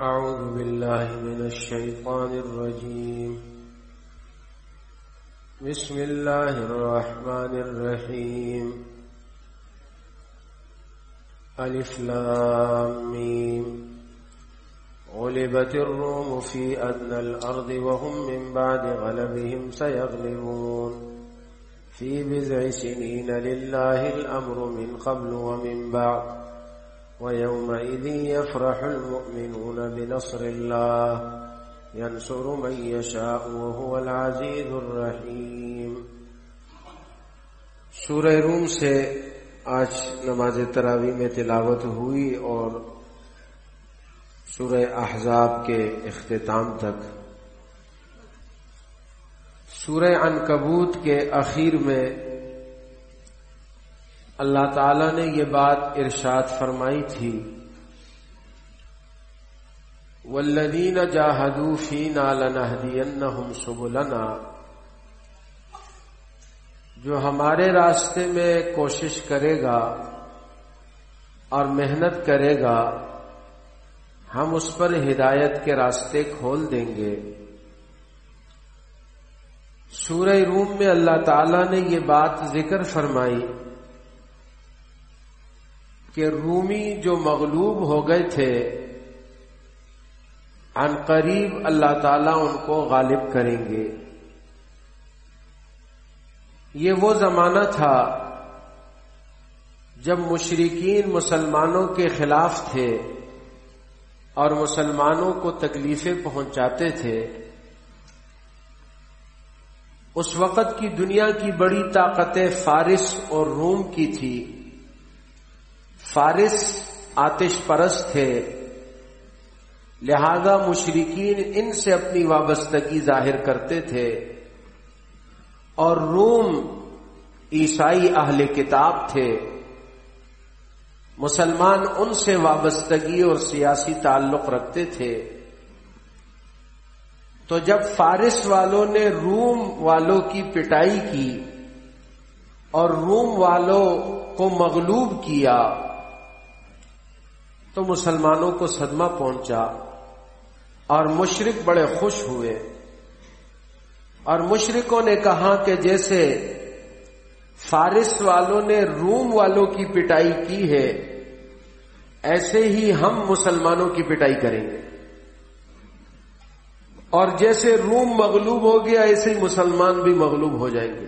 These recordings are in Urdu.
أعوذ بالله من الشيطان الرجيم. بسم الله الرحمن الرحيم. ألف لام ميم. غلبت الروم في أدنى الأرض وهم من بعد غلبهم سيغلبون. في بزع سنين لله الأمر من قبل ومن بعد. ويومئذ يفرح المؤمنون بنصر الله، ينصر من يشاء وهو العزيز الرحيم. سورہ روم سے آج نماز تراوی میں تلاوت ہوئی اور سورہ احزاب کے اختتام تک۔ سورہ عنکبوت کے اخیر میں اللہ تعالی نے یہ بات ارشاد فرمائی تھی۔ ولدین جاہدو فینا لنہدینہم سبلنا۔ جو ہمارے راستے میں کوشش کرے گا اور محنت کرے گا، ہم اس پر ہدایت کے راستے کھول دیں گے۔ سورہ روم میں اللہ تعالی نے یہ بات ذکر فرمائی۔ کہ رومی جو مغلوب ہو گئے تھے ان قریب اللہ تعالیٰ ان کو غالب کریں گے۔ یہ وہ زمانہ تھا جب مشرقین مسلمانوں کے خلاف تھے اور مسلمانوں کو تکلیفیں پہنچاتے تھے۔ اس وقت کی دنیا کی بڑی طاقتیں فارس اور روم کی تھی۔ فارس آتش پرست تھے۔ لہذا مشرقین ان سے اپنی وابستگی ظاہر کرتے تھے۔ اور روم عیسائی اہل کتاب تھے۔ مسلمان ان سے وابستگی اور سیاسی تعلق رکھتے تھے۔ تو جب فارس والوں نے روم والوں کی پٹائی کی اور روم والوں کو مغلوب کیا تو مسلمانوں کو صدمہ پہنچا اور مشرق بڑے خوش ہوئے اور مشرقوں نے کہا کہ جیسے فارس والوں نے روم والوں کی پٹائی کی ہے، ایسے ہی ہم مسلمانوں کی پٹائی کریں گے۔ اور جیسے روم مغلوب ہو گیا، ایسے ہی مسلمان بھی مغلوب ہو جائیں گے۔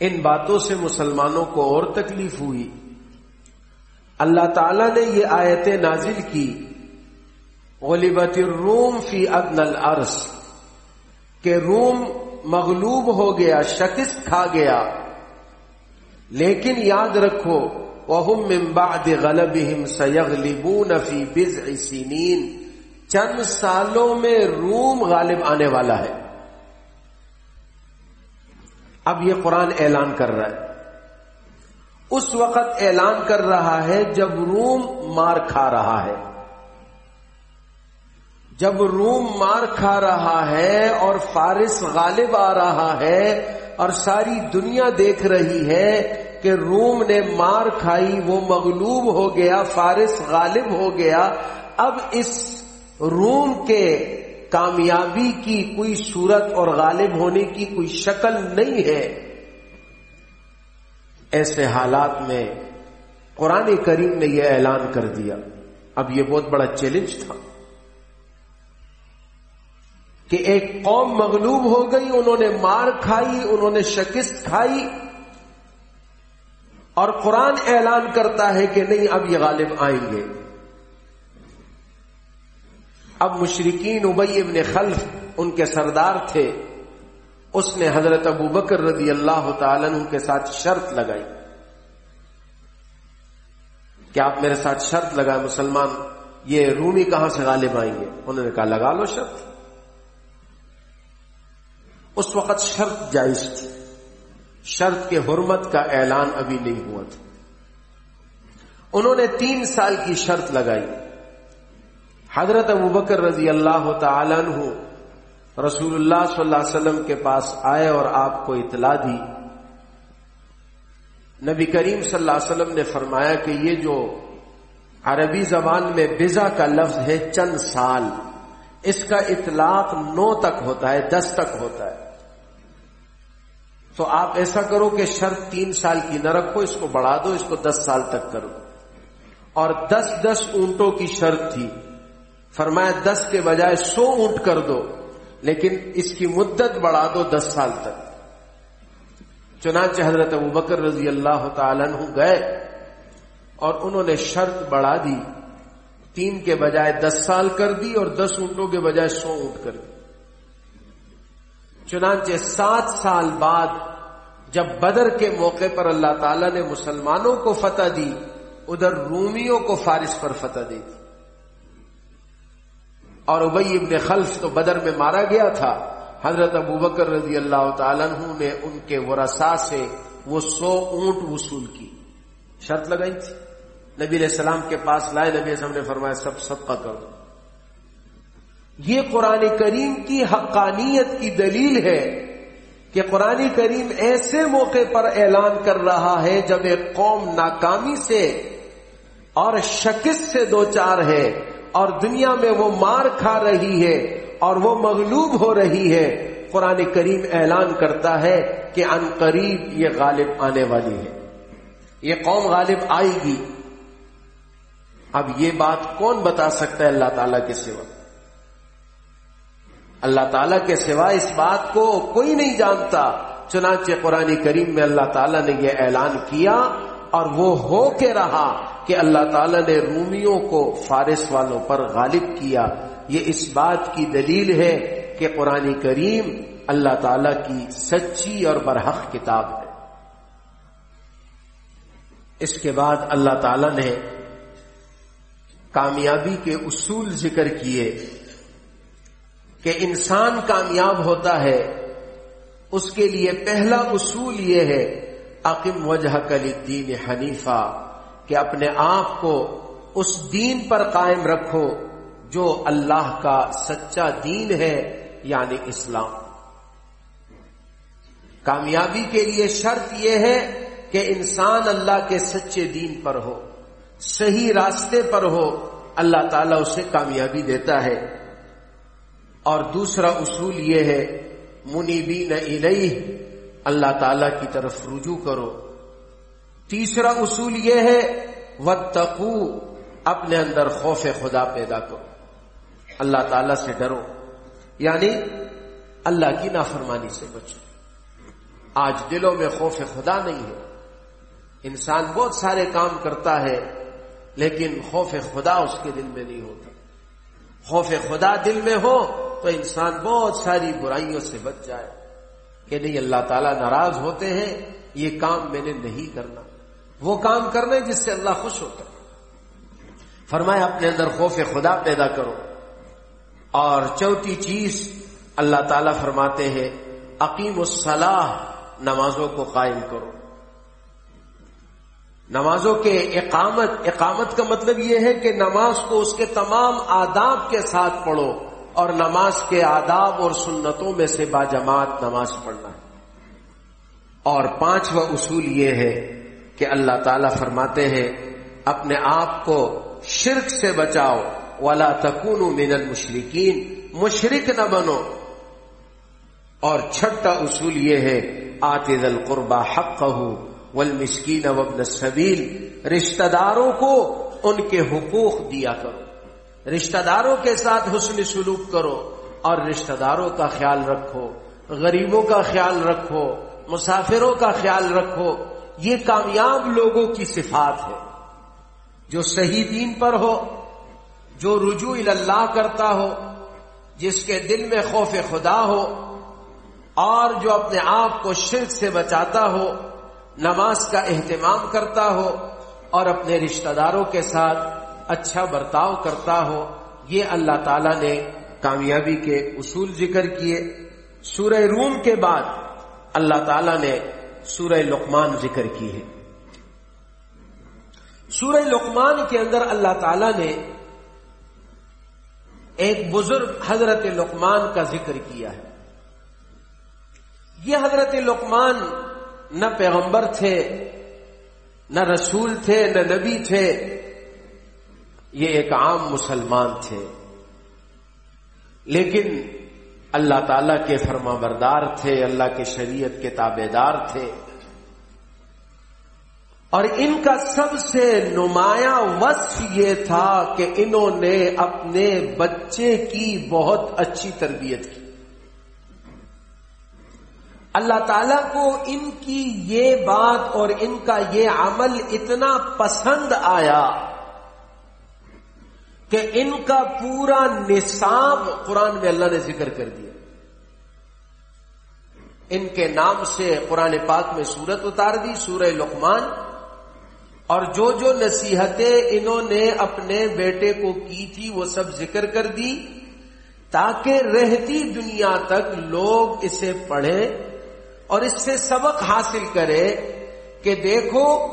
ان باتوں سے مسلمانوں کو اور تکلیف ہوئی۔ اللہ تعالی نے یہ آیتیں نازل کی. غلبت الروم فی ادن الارض کہ روم مغلوب ہو گیا، شکست کھا گیا. لیکن یاد رکھو وہم من بعد غلبهم سیغلبون فی بضع سنین چند سالوں میں روم غالب آنے والا ہے. اب یہ قرآن اعلان کر رہا ہے. اس وقت اعلان کر رہا ہے جب روم مار کھا رہا ہے۔ جب روم مار کھا رہا ہے اور فارس غالب آ رہا ہے اور ساری دنیا دیکھ رہی ہے کہ روم نے مار کھائی، وہ مغلوب ہو گیا، فارس غالب ہو گیا۔ اب اس روم کے کامیابی کی کوئی صورت اور غالب ہونے کی کوئی شکل نہیں ہے۔ ایسے حالات میں قرآن کریم نے یہ اعلان کر دیا۔ اب یہ بہت بڑا چیلنج تھا کہ ایک قوم مغلوب ہو گئی، انہوں نے مار کھائی، انہوں نے شکست کھائی اور قرآن اعلان کرتا ہے کہ نہیں، اب یہ غالب آئیں گے۔ اب مشرقین ابئی ابن خلف ان کے سردار تھے۔ اس نے حضرت ابو بکر رضی اللہ تعالی کے ساتھ شرط لگائی۔ کہ آپ میرے ساتھ شرط لگائے مسلمان؟ یہ رومی کہاں سے غالب آئیں گے؟ انہوں نے کہا، لگا لو شرط۔ اس وقت شرط جائز تھی۔ شرط کے حرمت کا اعلان ابھی نہیں ہوا تھا۔ انہوں نے تین سال کی شرط لگائی۔ حضرت ابو بکر رضی اللہ تعالیٰ عنہ رسول اللہ صلی اللہ علیہ وسلم کے پاس آئے اور آپ کو اطلاع دی۔ نبی کریم صلی اللہ علیہ وسلم نے فرمایا کہ یہ جو عربی زبان میں بزا کا لفظ ہے، چند سال۔ اس کا اطلاق نو تک ہوتا ہے، دس تک ہوتا ہے۔ تو آپ ایسا کرو کہ شرط تین سال کی نہ رکھو، اس کو بڑھا دو، اس کو دس سال تک کرو۔ اور دس دس اونٹوں کی شرط تھی۔ فرمایا دس کے بجائے سو اونٹ کر دو۔ لیکن اس کی مدت بڑھا دو دس سال تک۔ چنانچہ حضرت ابو بکر رضی اللہ تعالیٰ گئے اور انہوں نے شرط بڑھا دی۔ تین کے بجائے دس سال کر دی اور دس اونٹوں کے بجائے سو اونٹ کر دی۔ چنانچہ سات سال بعد جب بدر کے موقع پر اللہ تعالی نے مسلمانوں کو فتح دی، ادھر رومیوں کو فارس پر فتح دی۔ تھی اور ابئی ابن خلف تو بدر میں مارا گیا تھا۔ حضرت ابو بکر رضی اللہ تعالیٰ نے ان کے ورسا سے وہ سو اونٹ وصول کی۔ شرط لگائی تھی۔ نبی علیہ السلام کے پاس لائے، نبی السلام نے فرمایا، سب صدقہ کر دو۔ یہ قرآن کریم کی حقانیت کی دلیل ہے کہ قرآن کریم ایسے موقع پر اعلان کر رہا ہے جب ایک قوم ناکامی سے اور شکست سے دو چار ہے۔ اور دنیا میں وہ مار کھا رہی ہے اور وہ مغلوب ہو رہی ہے۔ قرآن کریم اعلان کرتا ہے کہ ان قریب یہ غالب آنے والی ہے۔ یہ قوم غالب آئے گی۔ اب یہ بات کون بتا سکتا ہے اللہ تعالیٰ کے سوا؟ اللہ تعالیٰ کے سوا اس بات کو کوئی نہیں جانتا۔ چنانچہ قرآن کریم میں اللہ تعالیٰ نے یہ اعلان کیا اور وہ ہو کے رہا کہ اللہ تعالیٰ نے رومیوں کو فارس والوں پر غالب کیا۔ یہ اس بات کی دلیل ہے کہ قرآن کریم اللہ تعالی کی سچی اور برحق کتاب ہے۔ اس کے بعد اللہ تعالی نے کامیابی کے اصول ذکر کیے کہ انسان کامیاب ہوتا ہے۔ اس کے لیے پہلا اصول یہ ہے عقیم وجہ کلی دین حنیفہ کہ اپنے آپ کو اس دین پر قائم رکھو جو اللہ کا سچا دین ہے یعنی اسلام۔ کامیابی کے لیے شرط یہ ہے کہ انسان اللہ کے سچے دین پر ہو، صحیح راستے پر ہو، اللہ تعالیٰ اسے کامیابی دیتا ہے۔ اور دوسرا اصول یہ ہے منی بی اللہ تعالی کی طرف رجوع کرو۔ تیسرا اصول یہ ہے و اپنے اندر خوف خدا پیدا کرو۔ اللہ تعالی سے ڈرو۔ یعنی اللہ کی نافرمانی سے بچو۔ آج دلوں میں خوف خدا نہیں ہے۔ انسان بہت سارے کام کرتا ہے، لیکن خوف خدا اس کے دل میں نہیں ہوتا۔ خوف خدا دل میں ہو تو انسان بہت ساری برائیوں سے بچ جائے۔ کہ نہیں، اللہ تعالیٰ ناراض ہوتے ہیں، یہ کام میں نے نہیں کرنا۔ وہ کام کرنے جس سے اللہ خوش ہوتا ہے۔ فرمایا، اپنے اندر خوف خدا پیدا کرو۔ اور چوتھی چیز اللہ تعالیٰ فرماتے ہیں عقیم الصلاح، نمازوں کو قائم کرو۔ نمازوں کے اقامت اقامت کا مطلب یہ ہے کہ نماز کو اس کے تمام آداب کے ساتھ پڑھو۔ اور نماز کے آداب اور سنتوں میں سے باجماعت نماز پڑھنا ہے۔ اور پانچواں اصول یہ ہے کہ اللہ تعالی فرماتے ہیں، اپنے آپ کو شرک سے بچاؤ والا تکون من المشرقین مشرق نہ بنو۔ اور چھٹا اصول یہ ہے آتے دل قربا حق والمسکین وابن السبیل۔ رشتہ داروں کو ان کے حقوق دیا کرو۔ رشتہ داروں کے ساتھ حسن سلوک کرو اور رشتہ داروں کا خیال رکھو، غریبوں کا خیال رکھو، مسافروں کا خیال رکھو، یہ کامیاب لوگوں کی صفات ہے۔ جو صحیح دین پر ہو، جو رجوع اللہ کرتا ہو، جس کے دل میں خوف خدا ہو، اور جو اپنے آپ کو شرک سے بچاتا ہو، نماز کا اہتمام کرتا ہو، اور اپنے رشتہ داروں کے ساتھ اچھا برتاؤ کرتا ہو، یہ اللہ تعالی نے کامیابی کے اصول ذکر کیے۔ سورہ روم کے بعد اللہ تعالی نے سورہ لقمان ذکر کی ہے۔ سورہ لقمان کے اندر اللہ تعالی نے ایک بزرگ حضرت لقمان کا ذکر کیا ہے۔ یہ حضرت لقمان نہ پیغمبر تھے، نہ رسول تھے، نہ نبی تھے یہ ایک عام مسلمان تھے۔ لیکن اللہ تعالی کے فرما بردار تھے، اللہ کے شریعت کے تابے دار تھے۔ اور ان کا سب سے نمایاں وصف یہ تھا کہ انہوں نے اپنے بچے کی بہت اچھی تربیت کی۔ اللہ تعالی کو ان کی یہ بات اور ان کا یہ عمل اتنا پسند آیا کہ ان کا پورا نصاب قرآن میں اللہ نے ذکر کر دیا۔ ان کے نام سے قرآن پاک میں سورت اتار دی، سورہ لقمان۔ اور جو جو نصیحتیں انہوں نے اپنے بیٹے کو کی تھی، وہ سب ذکر کر دی۔ تاکہ رہتی دنیا تک لوگ اسے پڑھیں اور اس سے سبق حاصل کرے کہ دیکھو،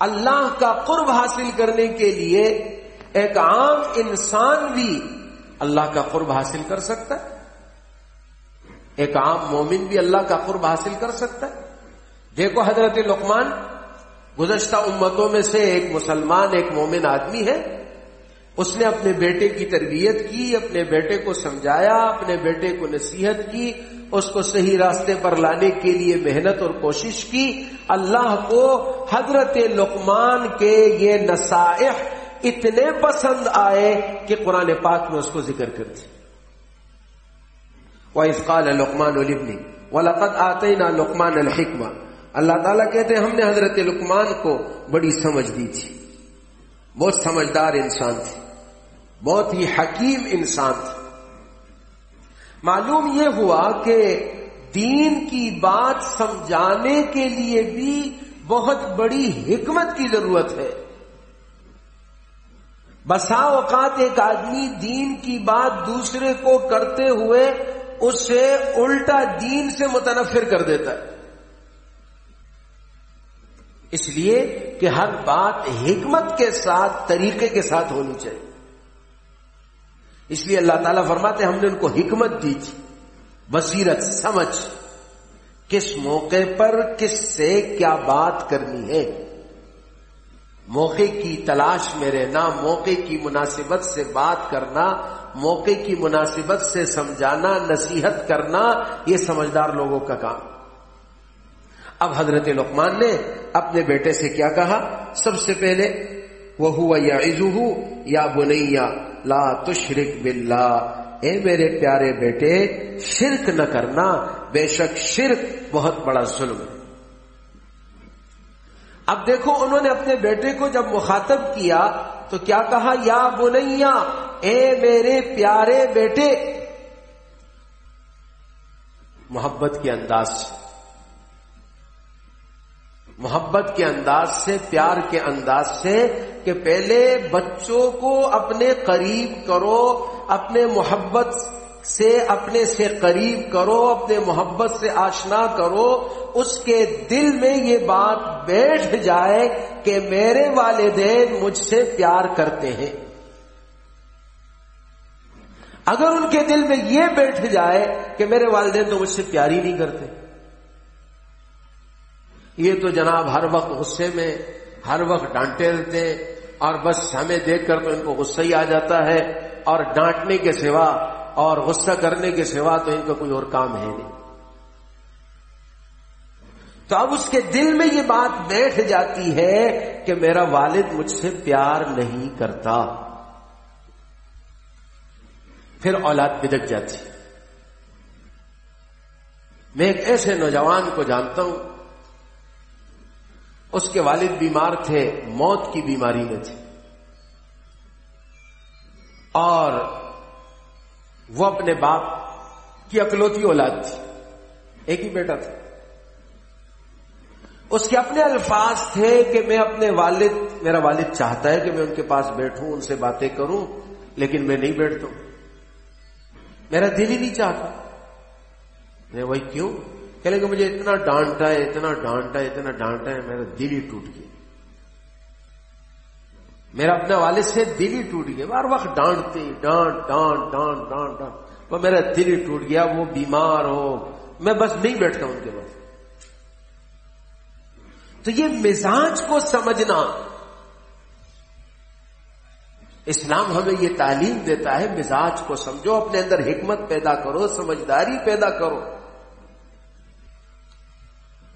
اللہ کا قرب حاصل کرنے کے لیے ایک عام انسان بھی اللہ کا قرب حاصل کر سکتا ہے۔ ایک عام مومن بھی اللہ کا قرب حاصل کر سکتا ہے۔ دیکھو حضرت لقمان، گزشتہ امتوں میں سے ایک مسلمان، ایک مومن آدمی ہے۔ اس نے اپنے بیٹے کی تربیت کی، اپنے بیٹے کو سمجھایا، اپنے بیٹے کو نصیحت کی، اس کو صحیح راستے پر لانے کے لیے محنت اور کوشش کی۔ اللہ کو حضرت لقمان کے یہ نصائح اتنے پسند آئے کہ قرآن پاک میں اس کو ذکر کر دی۔ قال لقمان البنی و لقت آتے نا لقمان الحکمہ اللہ تعالیٰ کہتے ہیں، ہم نے حضرت لقمان کو بڑی سمجھ دی تھی۔ بہت سمجھدار انسان تھے بہت ہی حکیم انسان تھے معلوم یہ ہوا کہ دین کی بات سمجھانے کے لیے بھی بہت بڑی حکمت کی ضرورت ہے۔ بسا اوقات ایک آدمی دین کی بات دوسرے کو کرتے ہوئے اسے الٹا دین سے متنفر کر دیتا ہے۔ اس لیے کہ ہر بات حکمت کے ساتھ، طریقے کے ساتھ ہونی چاہیے۔ اس لیے اللہ تعالیٰ فرماتے ہم نے ان کو حکمت دی تھی۔ بصیرت، سمجھ۔ کس موقع پر، کس سے کیا بات کرنی ہے؟ موقع کی تلاش میں رہنا موقع کی مناسبت سے بات کرنا، موقع کی مناسبت سے سمجھانا، نصیحت کرنا، یہ سمجھدار لوگوں کا کام۔ اب حضرت لقمان نے اپنے بیٹے سے کیا کہا؟ سب سے پہلے وہ ہوا یا عزو یا بنیا لا تشرک باللہ اے میرے پیارے بیٹے، شرک نہ کرنا، بے شک شرک بہت بڑا ظلم ہے۔ اب دیکھو، انہوں نے اپنے بیٹے کو جب مخاطب کیا تو کیا کہا؟ یا بنیا، اے میرے پیارے بیٹے۔ محبت کے انداز سے۔ محبت کے انداز سے، پیار کے انداز سے کہ پہلے بچوں کو اپنے قریب کرو، اپنے محبت سے اپنے سے قریب کرو، اپنے محبت سے آشنا کرو، اس کے دل میں یہ بات بیٹھ جائے کہ میرے والدین مجھ سے پیار کرتے ہیں۔ اگر ان کے دل میں یہ بیٹھ جائے کہ میرے والدین تو مجھ سے پیار ہی نہیں کرتے۔ یہ تو جناب ہر وقت غصے میں، ہر وقت ڈانٹے رہتے اور بس ہمیں دیکھ کر تو ان کو غصہ ہی آ جاتا ہے اور ڈانٹنے کے سوا اور غصہ کرنے کے سوا تو ان کا کوئی اور کام ہے نہیں۔ تو اب اس کے دل میں یہ بات بیٹھ جاتی ہے کہ میرا والد مجھ سے پیار نہیں کرتا۔ پھر اولاد بدک جاتی۔ میں ایک ایسے نوجوان کو جانتا ہوں۔ اس کے والد بیمار تھے، موت کی بیماری میں تھے۔ اور وہ اپنے باپ کی اکلوتی اولاد تھی۔ ایک ہی بیٹا تھا۔ اس کے اپنے الفاظ تھے کہ میں اپنے والد، میرا والد چاہتا ہے کہ میں ان کے پاس بیٹھوں، ان سے باتیں کروں، لیکن میں نہیں بیٹھتا۔ ہوں میرا دل ہی نہیں چاہتا۔ میں وہی کیوں؟ کہ مجھے اتنا ڈانٹا ہے، اتنا ڈانٹا ہے، اتنا ڈانٹا ہے، میرا دل ہی ٹوٹ گیا۔ میرا اپنے والد سے دل ہی ٹوٹ گیا بار وقت ڈانٹتے، ڈانٹ ڈانٹ ڈانٹ ڈانٹ ڈانٹ۔ وہ میرا دل ہی ٹوٹ گیا، وہ بیمار ہو۔ میں بس نہیں بیٹھتا ان کے پاس۔ تو یہ مزاج کو سمجھنا، اسلام ہمیں یہ تعلیم دیتا ہے، مزاج کو سمجھو، اپنے اندر حکمت پیدا کرو، سمجھداری پیدا کرو۔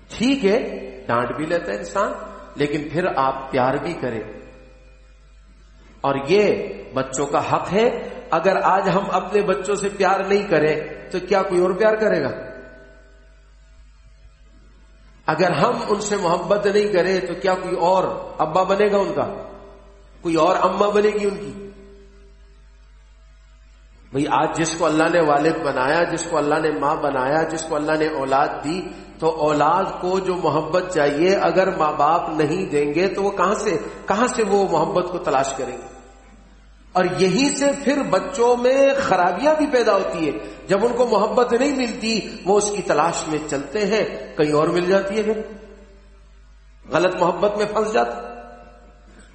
ٹھیک ہے، ڈانٹ بھی لیتا ہے انسان، لیکن پھر آپ پیار بھی کریں۔ اور یہ بچوں کا حق ہے، اگر آج ہم اپنے بچوں سے پیار نہیں کریں، تو کیا کوئی اور پیار کرے گا؟ اگر ہم ان سے محبت نہیں کریں، تو کیا کوئی اور ابا بنے گا ان کا؟ کوئی اور اما بنے گی ان کی؟ بھئی، آج جس کو اللہ نے والد بنایا، جس کو اللہ نے ماں بنایا، جس کو اللہ نے اولاد دی، تو اولاد کو جو محبت چاہیے، اگر ماں باپ نہیں دیں گے، تو وہ کہاں سے کہاں سے وہ محبت کو تلاش کریں گے؟ اور یہی سے پھر بچوں میں خرابیاں بھی پیدا ہوتی ہے جب ان کو محبت نہیں ملتی، وہ اس کی تلاش میں چلتے ہیں۔ کہیں اور مل جاتی ہے پھر۔ غلط محبت میں پھنس جاتا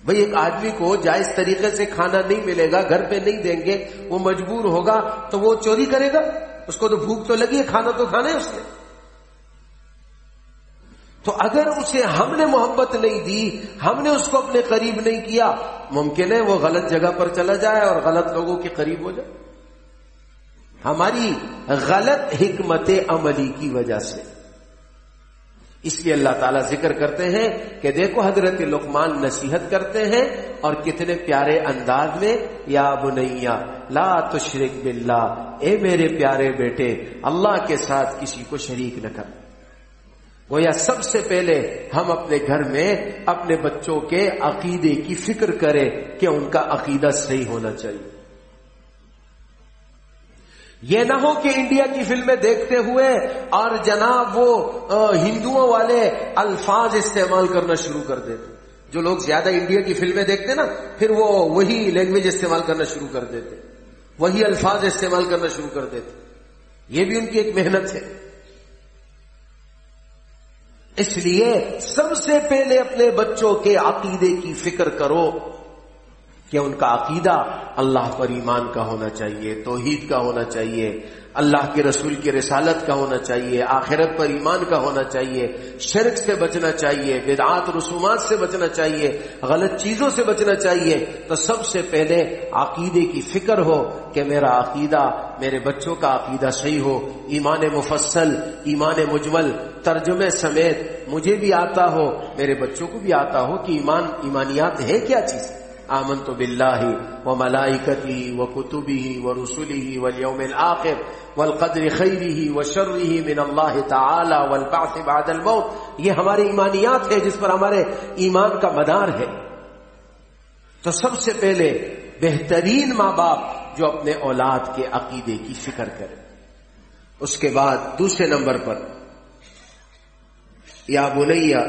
بھئی ایک آدمی کو جائز طریقے سے کھانا نہیں ملے گا، گھر پہ نہیں دیں گے، وہ مجبور ہوگا تو وہ چوری کرے گا؟ اس کو تو بھوک تو لگی ہے، کھانا تو کھانا ہے اس نے۔ تو اگر اسے ہم نے محبت نہیں دی، ہم نے اس کو اپنے قریب نہیں کیا، ممکن ہے وہ غلط جگہ پر چلا جائے اور غلط لوگوں کے قریب ہو جائے۔ ہماری غلط حکمت عملی کی وجہ سے۔ اس لیے اللہ تعالیٰ ذکر کرتے ہیں کہ دیکھو حضرت لقمان نصیحت کرتے ہیں اور کتنے پیارے انداز میں، یا بنیا، لا تشرک باللہ، اے میرے پیارے بیٹے، اللہ کے ساتھ کسی کو شریک نہ کر۔ گویا سب سے پہلے ہم اپنے گھر میں اپنے بچوں کے عقیدے کی فکر کریں کہ ان کا عقیدہ صحیح ہونا چاہیے۔ یہ نہ ہو کہ انڈیا کی فلمیں دیکھتے ہوئے اور جناب وہ ہندوؤں والے الفاظ استعمال کرنا شروع کر دیتے۔ جو لوگ زیادہ انڈیا کی فلمیں دیکھتے نا، پھر وہ وہی لینگویج استعمال کرنا شروع کر دیتے۔ وہی الفاظ استعمال کرنا شروع کر دیتے۔ یہ بھی ان کی ایک محنت ہے۔ اس لیے سب سے پہلے اپنے بچوں کے عقیدے کی فکر کرو کہ ان کا عقیدہ اللہ پر ایمان کا ہونا چاہیے، توحید کا ہونا چاہیے۔ اللہ کے رسول کی رسالت کا ہونا چاہیے، آخرت پر ایمان کا ہونا چاہیے، شرک سے بچنا چاہیے، بدعات رسومات سے بچنا چاہیے، غلط چیزوں سے بچنا چاہیے، تو سب سے پہلے عقیدے کی فکر ہو کہ میرا عقیدہ میرے بچوں کا عقیدہ صحیح ہو، ایمان مفصل، ایمان مجمل، ترجمے سمیت مجھے بھی آتا ہو، میرے بچوں کو بھی آتا ہو کہ ایمان، ایمانیات ہے کیا چیز؟ آمنت باللہ و ملائکتی و کتبی و رسولی والیوم الاخر والقدر خیری و شرری من اللہ تعالی والبعث بعد الموت۔ یہ ہماری ایمانیات ہے جس پر ہمارے ایمان کا مدار ہے۔ تو سب سے پہلے بہترین ماں باپ جو اپنے اولاد کے عقیدے کی فکر کرے۔ اس کے بعد دوسرے نمبر پر، یا بنیا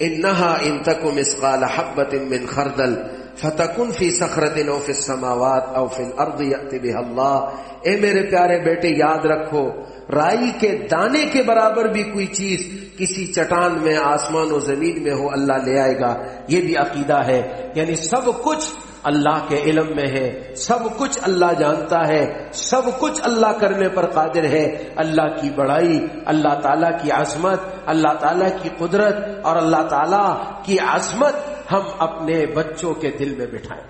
انہا ان تکم اسقال حبت من خردل فتکن فی سخرت او فی السماوات او فی الارض یأتی بها اللہ۔ اے میرے پیارے بیٹے، یاد رکھو، رائی کے دانے کے برابر بھی کوئی چیز کسی چٹان میں، آسمان و زمین میں ہو، اللہ لے آئے گا۔ یہ بھی عقیدہ ہے۔ یعنی سب کچھ اللہ کے علم میں ہے۔ سب کچھ اللہ جانتا ہے۔ سب کچھ اللہ کرنے پر قادر ہے۔ اللہ کی بڑائی، اللہ تعالیٰ کی عظمت، اللہ تعالیٰ کی قدرت اور اللہ تعالیٰ کی عظمت ہم اپنے بچوں کے دل میں بٹھائیں۔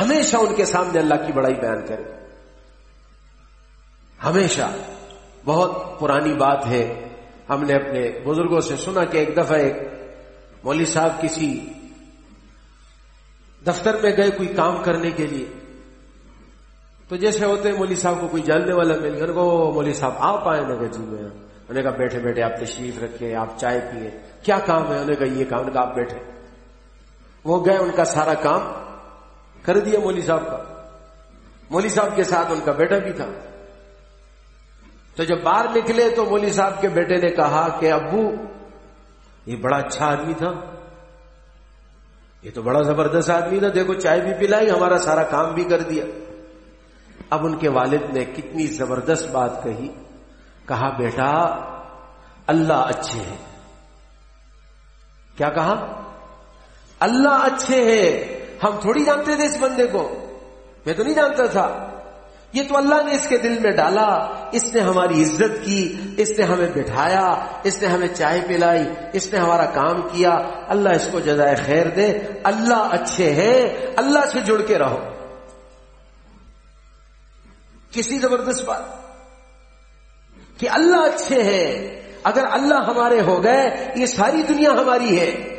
ہمیشہ ان کے سامنے اللہ کی بڑائی بیان کریں۔ ہمیشہ۔ بہت پرانی بات ہے۔ ہم نے اپنے بزرگوں سے سنا کہ ایک دفعہ ایک مولوی صاحب کسی دفتر میں گئے کوئی کام کرنے کے لیے۔ تو جیسے ہوتے ہیں مولوی صاحب کو کوئی جاننے والا مل گیا کو مولوی صاحب، آپ آئے میں جی میں۔ انہوں نے کہا، بیٹھے بیٹھے، آپ تشریف رکھے آپ چائے پیے کیا کام ہے؟ انہوں نے کہا، یہ کام کہا، آپ بیٹھے۔ وہ گئے ان کا سارا کام کر دیا مولوی صاحب کا۔ مولوی صاحب کے ساتھ ان کا بیٹا بھی تھا۔ تو جب باہر نکلے تو مولوی صاحب کے بیٹے نے کہا کہ ابو، یہ بڑا اچھا آدمی تھا۔ یہ تو بڑا زبردست آدمی تھا۔ دیکھو، چائے بھی پلائی، ہمارا سارا کام بھی کر دیا۔ اب ان کے والد نے کتنی زبردست بات کہی۔ کہا، بیٹا، اللہ اچھے ہیں۔ کیا کہا؟ اللہ اچھے ہیں۔ ہم تھوڑی جانتے تھے اس بندے کو۔ میں تو نہیں جانتا تھا۔ یہ تو اللہ نے اس کے دل میں ڈالا۔ اس نے ہماری عزت کی۔ اس نے ہمیں بٹھایا۔ اس نے ہمیں چائے پلائی۔ اس نے ہمارا کام کیا۔ اللہ اس کو جزائے خیر دے۔ اللہ اچھے ہیں۔ اللہ سے جڑ کے رہو۔ کسی زبردست بات۔ کہ اللہ اچھے ہیں۔ اگر اللہ ہمارے ہو گئے، یہ ساری دنیا ہماری ہے۔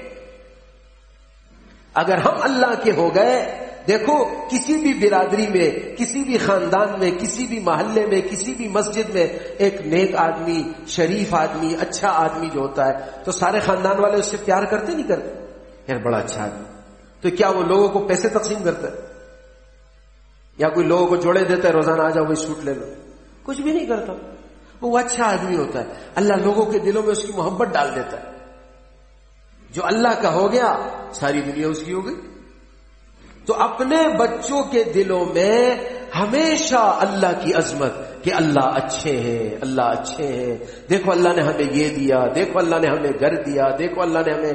اگر ہم اللہ کے ہو گئے، دیکھو، کسی بھی برادری میں، کسی بھی خاندان میں، کسی بھی محلے میں، کسی بھی مسجد میں ایک نیک آدمی، شریف آدمی اچھا آدمی جو ہوتا ہے، تو سارے خاندان والے اس سے پیار کرتے نہیں کرتے؟ یار، بڑا اچھا آدمی۔ تو کیا وہ لوگوں کو پیسے تقسیم کرتا ہے؟ یا کوئی لوگوں کو جوڑے دیتا ہے، روزانہ آ جاؤ وہ سوٹ لے لو۔ کچھ بھی نہیں کرتا۔ وہ اچھا آدمی ہوتا ہے۔ اللہ لوگوں کے دلوں میں اس کی محبت ڈال دیتا ہے۔ جو اللہ کا ہو گیا، ساری دنیا اس کی ہو گئی۔ تو اپنے بچوں کے دلوں میں ہمیشہ اللہ کی عظمت کہ اللہ اچھے ہیں، اللہ اچھے ہیں۔ دیکھو اللہ نے ہمیں یہ دیا، دیکھو اللہ نے ہمیں گھر دیا، دیکھو اللہ نے ہمیں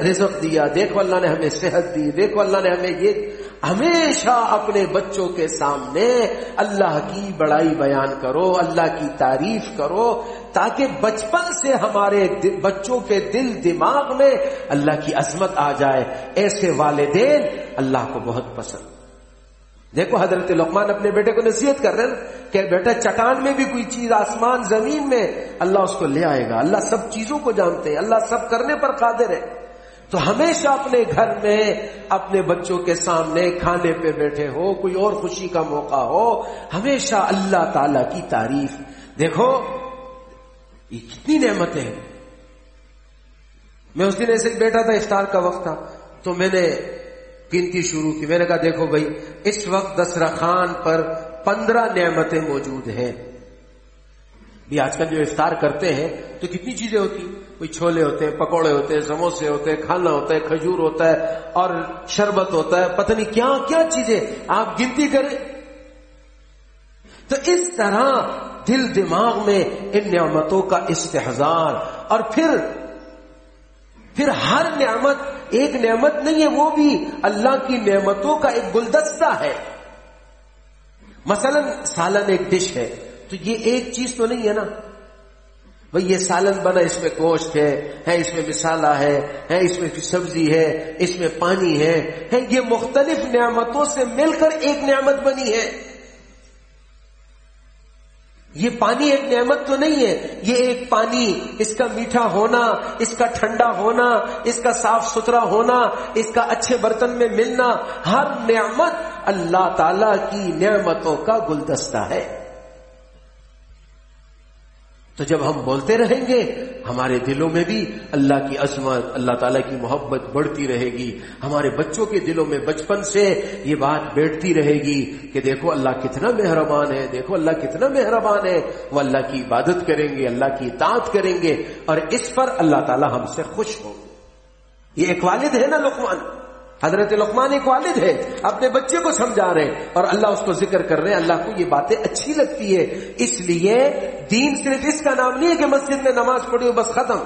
رزق دیا، دیکھو اللہ نے ہمیں صحت دی، دیکھو اللہ نے ہمیں یہ ہمیشہ اپنے بچوں کے سامنے اللہ کی بڑائی بیان کرو، اللہ کی تعریف کرو، تاکہ بچپن سے ہمارے بچوں کے دل دماغ میں اللہ کی عظمت آ جائے۔ ایسے والدین اللہ کو بہت پسند۔ دیکھو حضرت لقمان اپنے بیٹے کو نصیحت کر رہے ہیں کہ بیٹا چٹان میں بھی کوئی چیز آسمان، زمین میں اللہ اس کو لے آئے گا۔ اللہ سب چیزوں کو جانتے ہیں، اللہ سب کرنے پر قادر ہے۔ تو ہمیشہ اپنے گھر میں اپنے بچوں کے سامنے کھانے پہ بیٹھے ہو، کوئی اور خوشی کا موقع ہو، ہمیشہ اللہ تعالی کی تعریف۔ دیکھو، یہ کتنی نعمتیں ہیں۔ میں اس دن ایسے بیٹھا تھا، افطار کا وقت تھا، تو میں نے گنتی شروع کی۔ میں نے کہا، دیکھو بھائی، اس وقت دسترخوان پر پندرہ نعمتیں موجود ہیں۔ بھی آج کل جو افطار کرتے ہیں، تو کتنی چیزیں ہوتی کوئی چھولے ہوتے ہیں، پکوڑے ہوتے ہیں، سموسے ہوتے ہیں، کھانا ہوتا ہے، کھجور ہوتا ہے اور شربت ہوتا ہے، پتہ نہیں کیا کیا چیزیں آپ گنتی کریں۔ تو اس طرح دل دماغ میں ان نعمتوں کا استحزار اور پھر پھر ہر نعمت ایک نعمت نہیں ہے، وہ بھی اللہ کی نعمتوں کا ایک گلدستہ ہے۔ مثلا سالن ایک ڈش ہے، تو یہ ایک چیز تو نہیں ہے نا۔ بھائی یہ سالن بنا، اس میں گوشت ہے ہے اس میں مسالہ ہے ہے اس میں سبزی ہے، اس میں پانی ہے یہ مختلف نعمتوں سے مل کر ایک نعمت بنی ہے۔ یہ پانی ایک نعمت تو نہیں ہے، یہ ایک پانی، اس کا میٹھا ہونا، اس کا ٹھنڈا ہونا، اس کا صاف ستھرا ہونا، اس کا اچھے برتن میں ملنا، ہر نعمت اللہ تعالی کی نعمتوں کا گلدستہ ہے۔ تو جب ہم بولتے رہیں گے، ہمارے دلوں میں بھی اللہ کی عظمت، اللہ تعالیٰ کی محبت بڑھتی رہے گی۔ ہمارے بچوں کے دلوں میں بچپن سے یہ بات بیٹھتی رہے گی کہ دیکھو اللہ کتنا مہربان ہے، دیکھو اللہ کتنا مہربان ہے۔ وہ اللہ کی عبادت کریں گے، اللہ کی اطاعت کریں گے اور اس پر اللہ تعالیٰ ہم سے خوش ہوں یہ ایک والد ہے نا لقمان؟ حضرت لقمان ایک والد ہے اپنے بچے کو سمجھا رہے اور اللہ اس کو ذکر کر رہے ہیں، اللہ کو یہ باتیں اچھی لگتی ہے اس لیے دین صرف اس کا نام نہیں ہے کہ مسجد میں نماز پڑھی ہو، بس ختم۔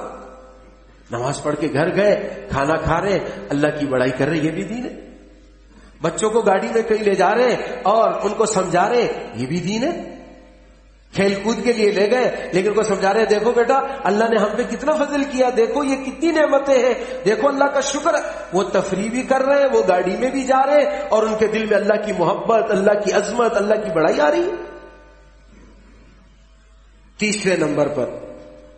نماز پڑھ کے گھر گئے، کھانا کھا رہے اللہ کی بڑائی کر رہے یہ بھی دین ہے۔ بچوں کو گاڑی میں کہیں لے جا رہے ہیں اور ان کو سمجھا رہے یہ بھی دین ہے۔ کھیل کود کے لیے لے گئے، لیکن کو سمجھا رہے، دیکھو بیٹا، اللہ نے ہم پہ کتنا فضل کیا، دیکھو یہ کتنی نعمتیں ہیں، دیکھو اللہ کا شکر وہ تفریح بھی کر رہے ہیں، وہ گاڑی میں بھی جا رہے ہیں، اور ان کے دل میں اللہ کی محبت، اللہ کی عظمت، اللہ کی بڑائی آ رہی۔ تیسرے نمبر پر،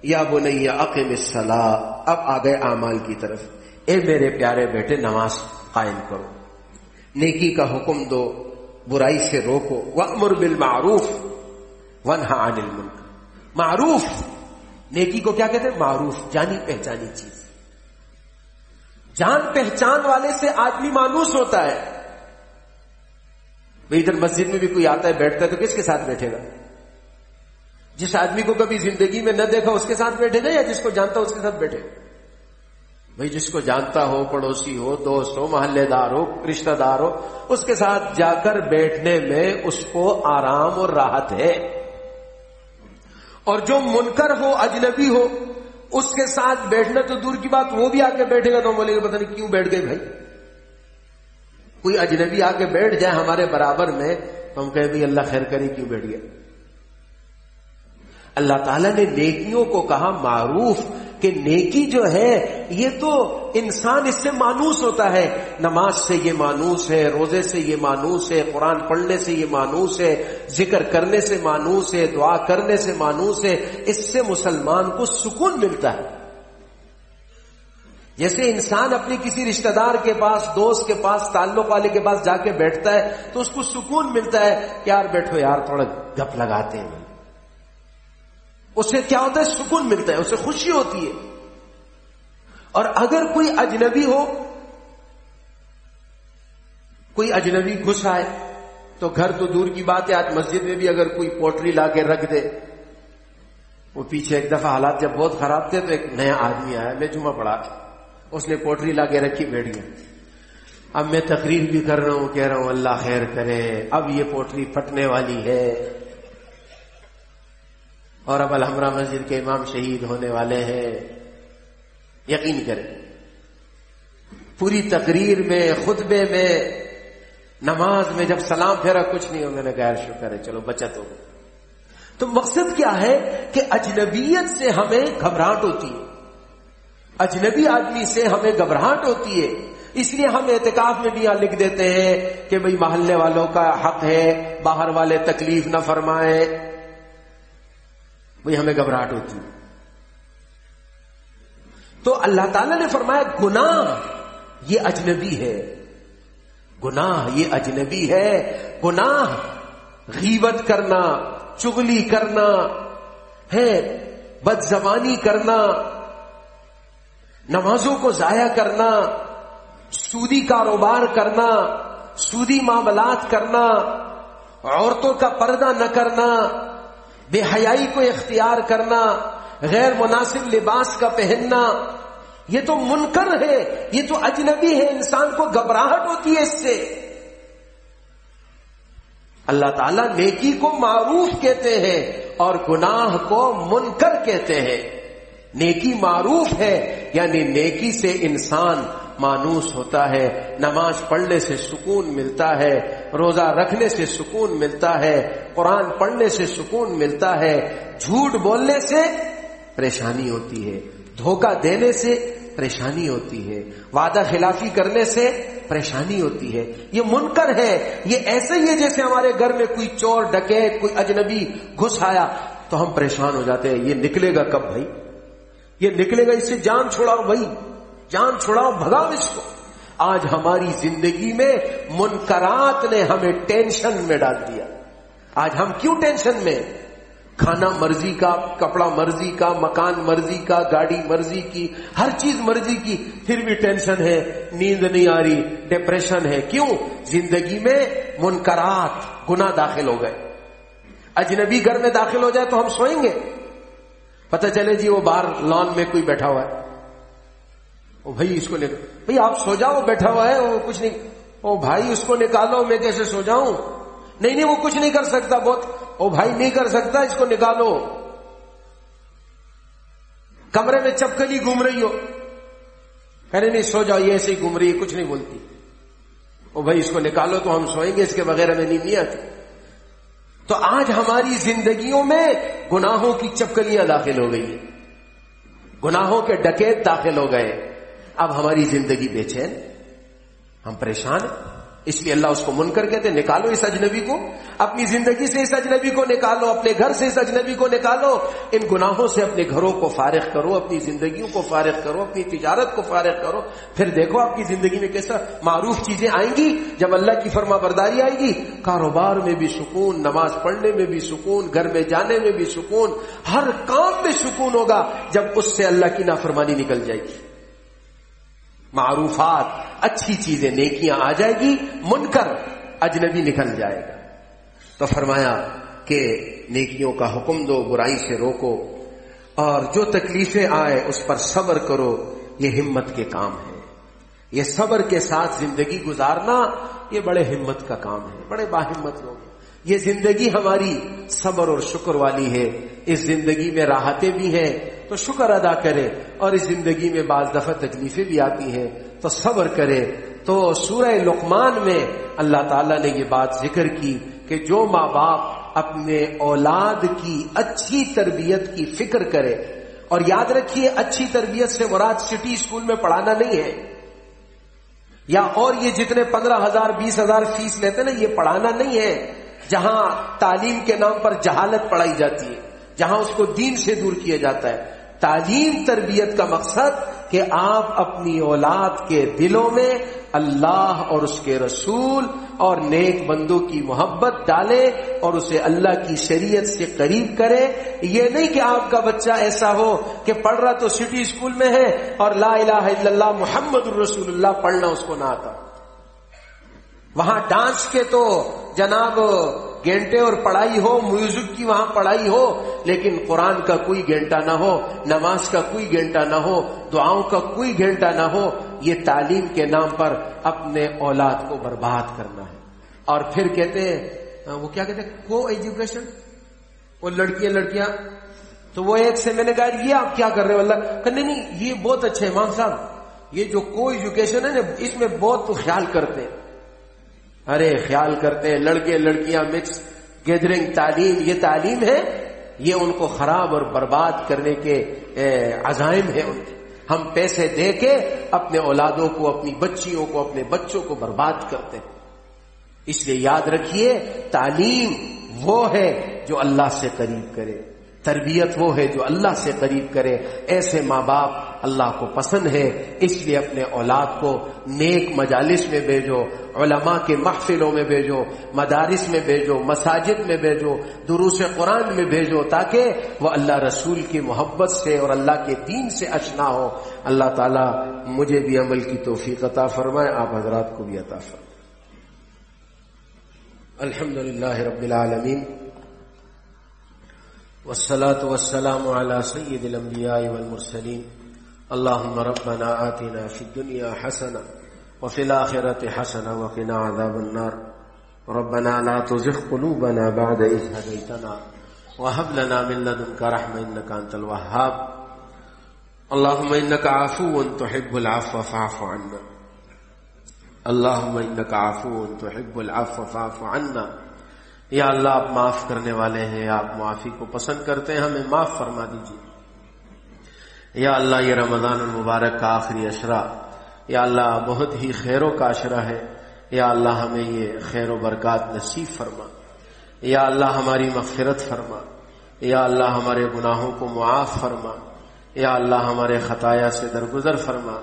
یا وہ نہیں عقیم صلاح اب آ گئے اعمال کی طرف۔ اے میرے پیارے بیٹے، نماز قائم کرو۔ نیکی کا حکم دو، برائی سے روکو۔ وامر بالمعروف ونہا عن الملک معروف۔ نیکی کو کیا کہتے ہیں؟ معروف، جانی پہچانی چیز۔ جان پہچان والے سے آدمی مانوس ہوتا ہے۔ بھائی ادھر مسجد میں بھی کوئی آتا ہے، بیٹھتا ہے تو کس کے ساتھ بیٹھے گا؟ جس آدمی کو کبھی زندگی میں نہ دیکھا اس کے ساتھ بیٹھے گا یا جس کو جانتا ہو اس کے ساتھ بیٹھے؟ بھائی جس کو جانتا ہو، پڑوسی ہو، دوست ہو، محلے دار ہو، رشتہ دار ہو، اس کے ساتھ جا کر بیٹھنے میں اس کو آرام اور راحت ہے۔ اور جو منکر ہو، اجنبی ہو، اس کے ساتھ بیٹھنا تو دور کی بات، وہ بھی آ کے بیٹھے گا تو بولے گا پتہ نہیں کیوں بیٹھ گئے بھائی؟ کوئی اجنبی آ کے بیٹھ جائے ہمارے برابر میں، تو ہم کہیں بھائی اللہ خیر کری کیوں بیٹھ گیا؟ اللہ تعالیٰ نے نیکیوں کو کہا معروف کہ نیکی جو ہے، یہ تو انسان اس سے مانوس ہوتا ہے۔ نماز سے یہ مانوس ہے، روزے سے یہ مانوس ہے، قرآن پڑھنے سے یہ مانوس ہے، ذکر کرنے سے مانوس ہے، دعا کرنے سے مانوس ہے۔ اس سے مسلمان کو سکون ملتا ہے۔ جیسے انسان اپنے کسی رشتہ دار کے پاس، دوست کے پاس، تعلق والے کے پاس جا کے بیٹھتا ہے تو اس کو سکون ملتا ہے۔ کہ یار بیٹھو یار، تھوڑا گپ لگاتے ہیں۔ اسے کیا ہوتا ہے؟ سکون ملتا ہے، اسے خوشی ہوتی ہے۔ اور اگر کوئی اجنبی ہو، کوئی اجنبی گھس آئے، تو گھر تو دور کی بات ہے، آج مسجد میں بھی اگر کوئی پوٹری لا کے رکھ دے، وہ پیچھے ایک دفعہ حالات جب بہت خراب تھے، تو ایک نیا آدمی آیا، میں جمعہ پڑا اس نے پوٹری لا کے رکھی بیٹھ گیا اب میں تقریر بھی کر رہا ہوں، کہہ رہا ہوں، اللہ خیر کرے، اب یہ پوٹری پھٹنے والی ہے۔ اور اب الحمرہ مسجد کے امام شہید ہونے والے ہیں۔ یقین کریں۔ پوری تقریر میں، خطبے میں، نماز میں جب سلام پھیرا، کچھ نہیں ہو میں نے غیر شکر ہے، چلو، بچت ہو تو مقصد کیا ہے کہ اجنبیت سے ہمیں گھبراہٹ ہوتی ہے۔ اجنبی آدمی سے ہمیں گھبراہٹ ہوتی ہے۔ اس لیے ہم اعتکاف میں بھی یہاں لکھ دیتے ہیں کہ بھئی محلے والوں کا حق ہے، باہر والے تکلیف نہ فرمائے بھئی ہمیں گھبراہٹ ہوتی ہے۔ تو اللہ تعالی نے فرمایا، گناہ یہ اجنبی ہے۔ گناہ یہ اجنبی ہے۔ گناہ غیبت کرنا چگلی کرنا، ہے بد زبانی کرنا، نمازوں کو ضائع کرنا، سودی کاروبار کرنا، سودی معاملات کرنا، عورتوں کا پردہ نہ کرنا بے حیائی کو اختیار کرنا، غیر مناسب لباس کا پہننا، یہ تو منکر ہے، یہ تو اجنبی ہے، انسان کو گھبراہٹ ہوتی ہے اس سے۔ اللہ تعالیٰ نیکی کو معروف کہتے ہیں اور گناہ کو منکر کہتے ہیں۔ نیکی معروف ہے یعنی نیکی سے انسان مانوس ہوتا ہے، نماز پڑھنے سے سکون ملتا ہے، روزہ رکھنے سے سکون ملتا ہے، قرآن پڑھنے سے سکون ملتا ہے۔ جھوٹ بولنے سے پریشانی ہوتی ہے، دھوکہ دینے سے پریشانی ہوتی ہے۔ وعدہ خلافی کرنے سے پریشانی ہوتی ہے۔ یہ منکر ہے، یہ ایسے ہی ہے جیسے ہمارے گھر میں کوئی چور ڈکے، کوئی اجنبی گھس آیا تو ہم پریشان ہو جاتے ہیں، یہ نکلے گا کب بھائی؟ یہ نکلے گا اس سے جان چھوڑاؤ بھائی۔ جان چھوڑاؤ بھگاؤ اس کو۔ آج ہماری زندگی میں منکرات نے ہمیں ٹینشن میں ڈال دیا۔ آج ہم کیوں ٹینشن میں کھانا مرضی کا، کپڑا مرضی کا، مکان مرضی کا، گاڑی مرضی کی، ہر چیز مرضی کی۔ پھر بھی ٹینشن ہے، نیند نہیں آ رہی، ڈپریشن ہے۔ کیوں؟ زندگی میں منکرات گنا داخل ہو گئے۔ اجنبی گھر میں داخل ہو جائے تو ہم سوئیں گے۔ پتہ چلے جی وہ باہر لان میں کوئی بیٹھا ہوا ہے۔ وہ بھائی اس کو نکال بھائی آپ سو جاؤ بیٹھا ہوا ہے، وہ کچھ نہیں۔ او بھائی اس کو نکالو، میں کیسے سو جاؤں۔ نہیں نہیں، وہ کچھ نہیں کر سکتا بہت۔ او بھائی نہیں کر سکتا، اس کو نکالو۔ کمرے میں چپکلی گھوم رہی ہو۔ کہنے نہیں، سو جاؤ، یہ ایسے ہی گھوم رہی ہے، کچھ نہیں بولتی۔ او بھائی اس کو نکالو تو ہم سوئیں گے، اس کے بغیر میں نہیں آتی۔ تو آج ہماری زندگیوں میں گناہوں کی چپکلیاں داخل ہو گئی ہیں۔ گناہوں کے ڈکیت داخل ہو گئے اب ہماری زندگی بے چین، ہم پریشان ہیں۔ اس لیے اللہ اس کو من کر کہتے نکالو اس اجنبی کو۔ اپنی زندگی سے اس اجنبی کو نکالو، اپنے گھر سے اس اجنبی کو نکالو۔ ان گناہوں سے اپنے گھروں کو فارغ کرو، اپنی زندگیوں کو فارغ کرو، اپنی تجارت کو فارغ کرو۔ پھر دیکھو آپ کی زندگی میں کیسا معروف چیزیں آئیں گی۔ جب اللہ کی فرما برداری آئے گی، کاروبار میں بھی سکون، نماز پڑھنے میں بھی سکون، گھر میں جانے میں بھی سکون، ہر کام میں سکون ہوگا جب اس سے اللہ کی نافرمانی نکل جائے گی۔ معروفات، اچھی چیزیں نیکیاں آ جائے گی من کر اجنبی نکل جائے گا۔ تو فرمایا کہ نیکیوں کا حکم دو، برائی سے روکو اور جو تکلیفیں آئے اس پر صبر کرو، یہ ہمت کے کام ہے۔ یہ صبر کے ساتھ زندگی گزارنا یہ بڑے ہمت کا کام ہے، بڑے باہمت لوگ یہ زندگی ہماری صبر اور شکر والی ہے۔ اس زندگی میں راحتیں بھی ہیں تو شکر ادا کرے اور اس زندگی میں بعض دفعہ تکلیفیں بھی آتی ہیں تو صبر کرے تو سورہ لقمان میں اللہ تعالیٰ نے یہ بات ذکر کی کہ جو ماں باپ اپنے اولاد کی اچھی تربیت کی فکر کرے اور یاد رکھیے اچھی تربیت سے مراد سٹی اسکول میں پڑھانا نہیں ہے یا اور یہ جتنے پندرہ ہزار بیس ہزار فیس لیتے نا، یہ پڑھانا نہیں ہے جہاں تعلیم کے نام پر جہالت پڑھائی جاتی ہے، جہاں اس کو دین سے دور کیا جاتا ہے۔ تعلیم تربیت کا مقصد کہ آپ اپنی اولاد کے دلوں میں اللہ اور اس کے رسول اور نیک بندوں کی محبت ڈالے اور اسے اللہ کی شریعت سے قریب کرے۔ یہ نہیں کہ آپ کا بچہ ایسا ہو کہ پڑھ رہا تو سٹی اسکول میں ہے اور لا الہ الا اللہ محمد الرسول اللہ پڑھنا اس کو نہ آتا۔ وہاں ڈانس کے تو جناب گھنٹے اور پڑھائی ہو، میوزک کی وہاں پڑھائی ہو، لیکن قرآن کا کوئی گھنٹہ نہ ہو، نماز کا کوئی گھنٹہ نہ ہو، دعاؤں کا کوئی گھنٹہ نہ ہو، یہ تعلیم کے نام پر اپنے اولاد کو برباد کرنا ہے۔ اور پھر کہتے ہیں وہ کیا کہتے ہیں؟ کو ایجوکیشن وہ لڑکیاں لڑکیاں، تو وہ ایک سے میں نے کہا، یہ آپ کیا کر رہے ہو؟ اللہ کہ نہیں نہیں، یہ بہت اچھا ہے، امام صاحب، یہ جو کو ایجوکیشن ہے نا، اس میں بہت خیال کرتے ہیں۔ ارے خیال کرتے ہیں، لڑکے لڑکیاں مکس گیدرنگ تعلیم، یہ تعلیم ہے؟ یہ ان کو خراب اور برباد کرنے کے عزائم ہیں ان کے۔ ہم پیسے دے کے اپنے اولادوں کو، اپنی بچیوں کو، اپنے بچوں کو برباد کرتے ہیں۔ اس لیے یاد رکھیے، تعلیم وہ ہے جو اللہ سے قریب کرے۔ تربیت وہ ہے جو اللہ سے قریب کرے۔ ایسے ماں باپ اللہ کو پسند ہے، اس لیے اپنے اولاد کو نیک مجالس میں بھیجو، علماء کے محفلوں میں بھیجو، مدارس میں بھیجو، مساجد میں بھیجو، دروس قرآن میں بھیجو، تاکہ وہ اللہ رسول کی محبت سے اور اللہ کے دین سے اشنا ہو۔ اللہ تعالیٰ مجھے بھی عمل کی توفیق عطا فرمائے، آپ حضرات کو بھی عطا فرمائے۔ الحمد للہ رب العالمین۔ والصلاة والسلام على سيد الأنبياء والمرسلين. اللهم ربنا آتنا في الدنيا حسنة وفي الآخرة حسنة وقنا عذاب النار. ربنا لا تزخ قلوبنا بعد إذ هديتنا وهب لنا من لدنك رحمة إنك أنت الوهاب. اللهم إنك عفو تحب العفو فاعف عنا. اللهم إنك عفو تحب العفو فاعف عنا. یا اللہ آپ معاف کرنے والے ہیں آپ معافی کو پسند کرتے ہیں، ہمیں معاف فرما دیجیے یا اللہ، یہ رمضان المبارک کا آخری اشرا یا اللہ، بہت ہی خیروں کا اشرا ہے۔ یا اللہ، ہمیں یہ خیر و برکات نصیب فرما۔ یا اللہ، ہماری مغفرت فرما۔ یا اللہ، ہمارے گناہوں کو معاف فرما۔ یا اللہ، ہمارے خطایا سے درگزر فرما۔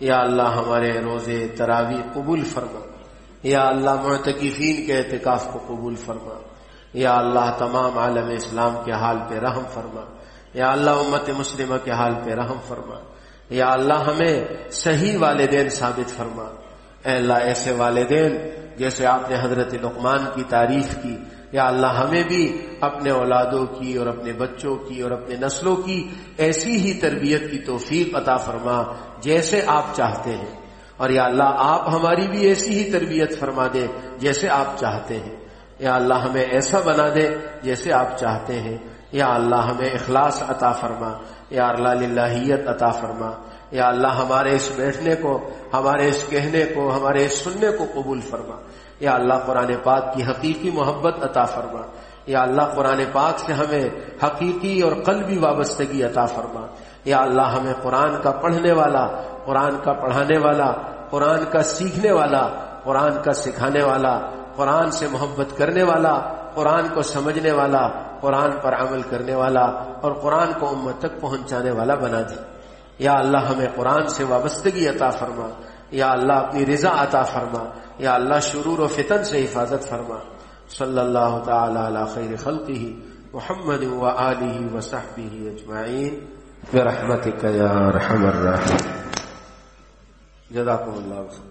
یا اللہ، ہمارے روزے تراوی قبول فرما۔ یا اللہ معتقفین کے اعتکاف کو قبول فرما۔ یا اللہ تمام عالم اسلام کے حال پہ رحم فرما۔ یا اللہ امت مسلمہ کے حال پہ رحم فرما۔ یا اللہ ہمیں صحیح والدین ثابت فرما۔ اے اللہ ایسے والدین جیسے آپ نے حضرت لقمان کی تعریف کی۔ یا اللہ ہمیں بھی اپنے اولادوں کی اور اپنے بچوں کی اور اپنے نسلوں کی ایسی ہی تربیت کی توفیق عطا فرما جیسے آپ چاہتے ہیں۔ اور یا اللہ، آپ ہماری بھی ایسی ہی تربیت فرما دے جیسے آپ چاہتے ہیں۔ یا اللہ ہمیں ایسا بنا دے جیسے آپ چاہتے ہیں۔ یا اللہ ہمیں اخلاص عطا فرما۔ یا اللہ للہیت عطا فرما۔ یا اللہ ہمارے اس بیٹھنے کو، ہمارے اس کہنے کو، ہمارے اس سننے کو قبول فرما۔ یا اللہ قرآن پاک کی حقیقی محبت عطا فرما۔ یا اللہ قرآن پاک سے ہمیں حقیقی اور قلبی وابستگی عطا فرما۔ یا اللہ ہمیں قرآن کا پڑھنے والا قرآن کا پڑھانے والا، قرآن کا سیکھنے والا، قرآن کا سکھانے والا، قرآن سے محبت کرنے والا، قرآن کو سمجھنے والا، قرآن پر عمل کرنے والا اور قرآن کو امت تک پہنچانے والا بنا دے یا اللہ ہمیں قرآن سے وابستگی عطا فرما۔ یا اللہ اپنی رضا عطا فرما۔ یا اللہ شرور و فتن سے حفاظت فرما۔ صلی اللہ تعالی علی خیر خلقی محمد و آلہ و صحبہ اجمعین۔ برحمتک یا رحم الرحیم جزاکم اللہ